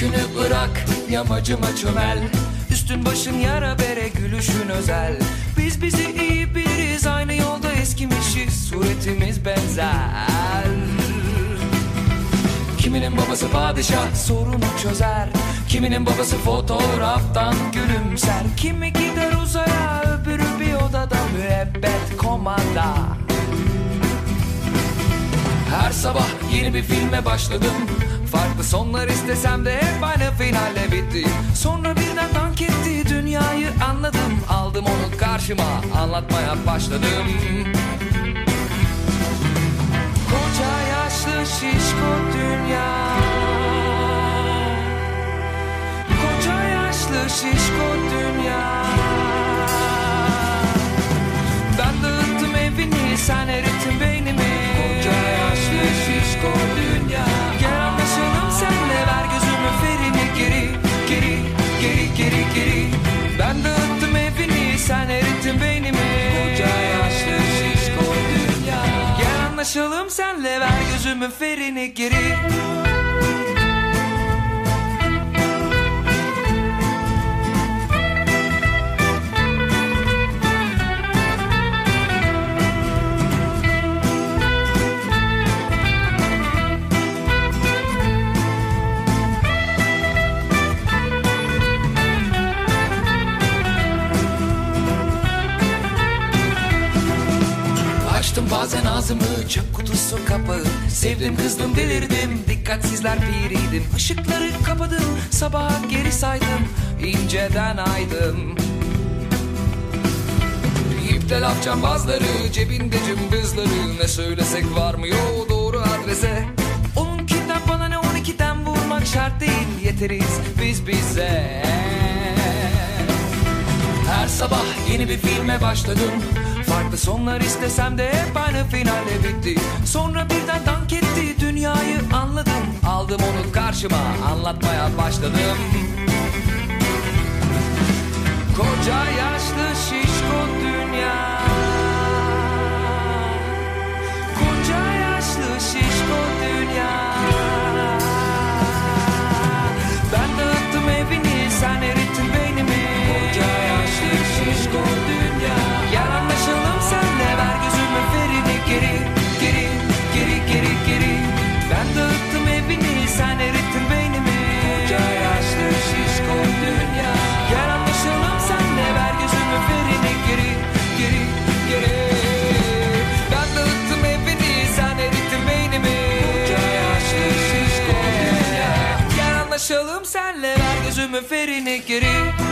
Yüzünü bırak yamacıma çömel. Üstün başın yara bere gülüşün özel. Biz bizi iyi biliriz aynı yolda eskimişiz. Suretimiz benzer. Kiminin babası padişah sorunu çözer. Kiminin babası fotoğraftan gülümser. Kimi gider uzaya öbürü bir odada müebbet komanda. Her sabah yeni bir filme başladım Farklı sonlar istesem de hep aynı finalle bitti. Sonra birden dank etti dünyayı anladım. Aldım onu karşıma anlatmaya başladım. Koca yaşlı şişko dünya. Koca yaşlı şişko dünya. Ben dağıttım evini sen erittin alle verken ze me ver in ik Açtım bazen ağzımı çöp kutusu kapağı. Sevdim kızdım delirdim dikkatsizler piriydim. Işıkları kapadım sabaha geri saydım inceden aydım. İpte laf cambazları cebinde cımbızları. Ne söylesek varmıyor doğru adrese. Onunkinden bana ne on ikiden vurmak şart değil. Yeteriz biz bize. Her sabah yeni bir filme başladım Farklı sonlar istesem de hep aynı finalle bitti. Sonra birden dank etti dünyayı anladım. Aldım onu karşıma anlatmaya başladım. Koca yaşlı şişko dünya me fer in één keer in.